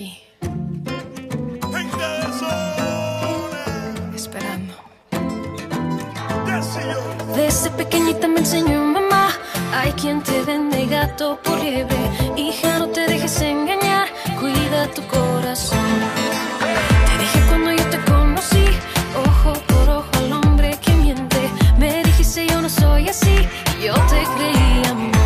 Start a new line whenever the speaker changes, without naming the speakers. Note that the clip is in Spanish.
aquí. Esperando. Desde pequeñita me enseñó mamá. Hay quien te vende gato por liebre. Hija, no te dejes engañar. Cuida tu corazón. Te dije cuando yo te conocí, ojo por ojo al hombre que miente. Me dijiste yo no soy así. Yo te creía.